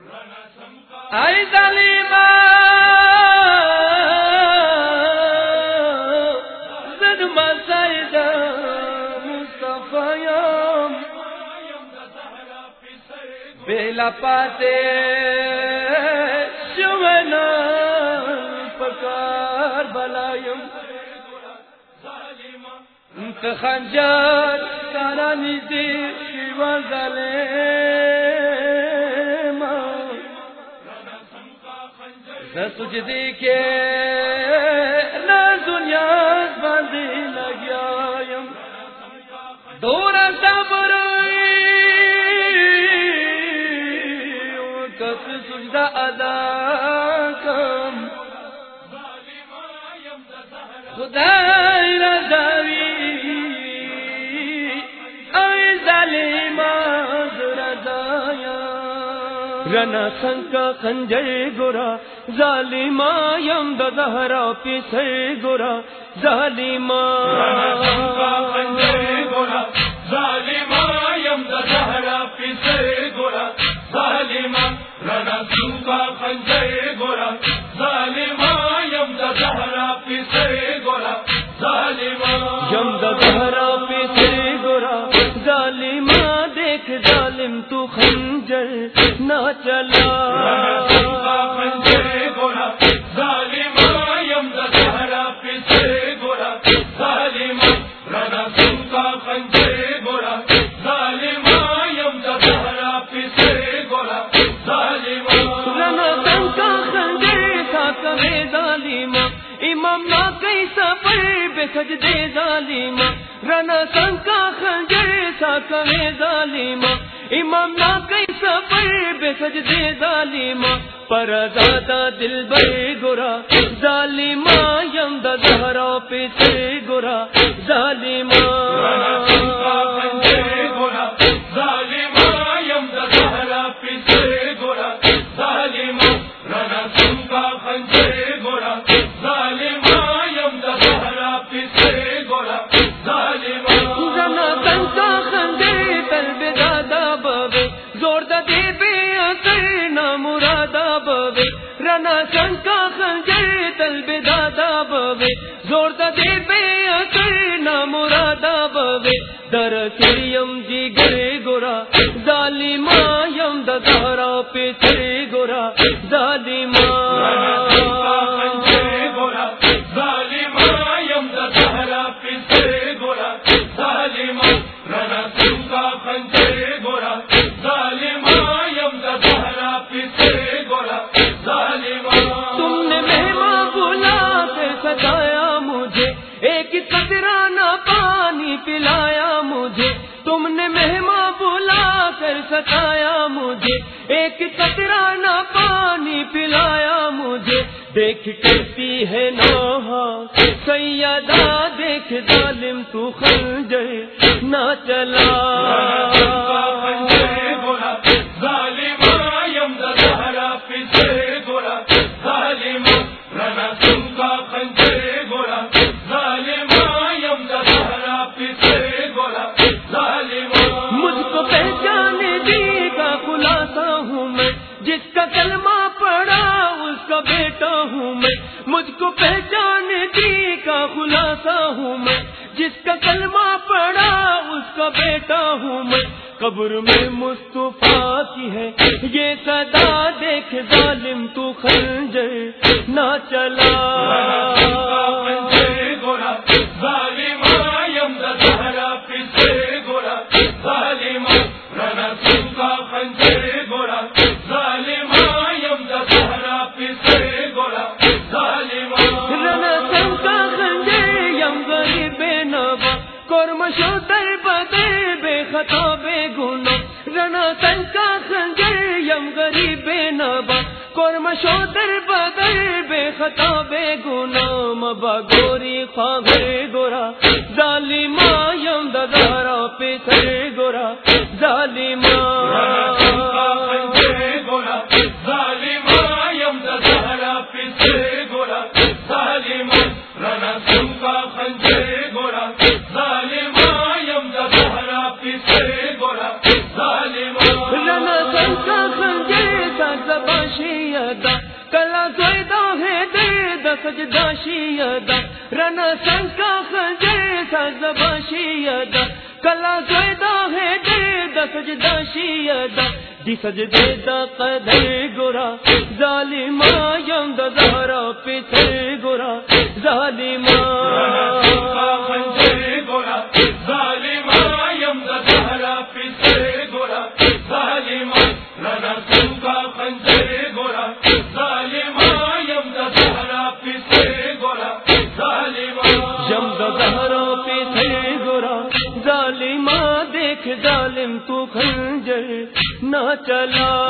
ای ظلیما زد مسید مصطفیم بیلا پاتے شونا پکار بلایم انت خنجر سارانی دی شیوا ظلیما سجدی کے نہ دنیا بندی لگیا دور صبر کس سجدہ ادا کم۔ خدا رضاوی، اے ظالمہ رنا سنکا خنجر گورا ظالما یم د زهرا پیسه گورا ظالما یم د زهرا پیسه گورا ظالما رنا خنجر یم یم دیکھ ظالم تو خنجر نہ چلا۔ گورا ظالما رنا سنکا خنجر سنکا خنجر ساتھ میں ظالما امام نہ کئی سفر بے سجدے ظالما پر سنکا دل ساتھ میں ظالما امام نہ کئی سفر بے سجدے ظالما پر زادہ دل بے گورا ظالما یم دا زہرا پہ گورا ظالما رنا شنکا خنجر تل بے دادا بوے۔ زور دا دے بے اثر نہ مرادا بوے۔ در سریم جی گرے گورا ظالما یم دا دارا پہ چرے گورا ظالما بتایا مجھے، ایک قطرہ نہ پانی پلایا مجھے۔ دیکھ کرتی ہے نوحا سیدہ دیکھ ظالم تو خنجر نہ چلا۔ پہچانے کا خلاصہ ہوں میں، جس کا کلمہ پڑا اس کا بیٹا ہوں میں۔ قبر میں مصطفیٰ کی ہے، یہ صدا دیکھ ظالم تو خنجر نہ چلا۔ رنا جو در بدر بے خطا، بے گنا رنا سنکا خنجر، یم غریب نبا قرم شو در بدر بے خطا، بے گنا مبا گوری خواہ گورا ظالما یم ددارا پہ سر گورا ظالما سجداشی ادا رنا سنکا خزر سازباشی ادا۔ کلا سویدا ہے دل دا سجداشی ادا۔ دی سجدے دا قدر گرا ظالما یم دا زہرا پیتر گرا۔ ظالما چلا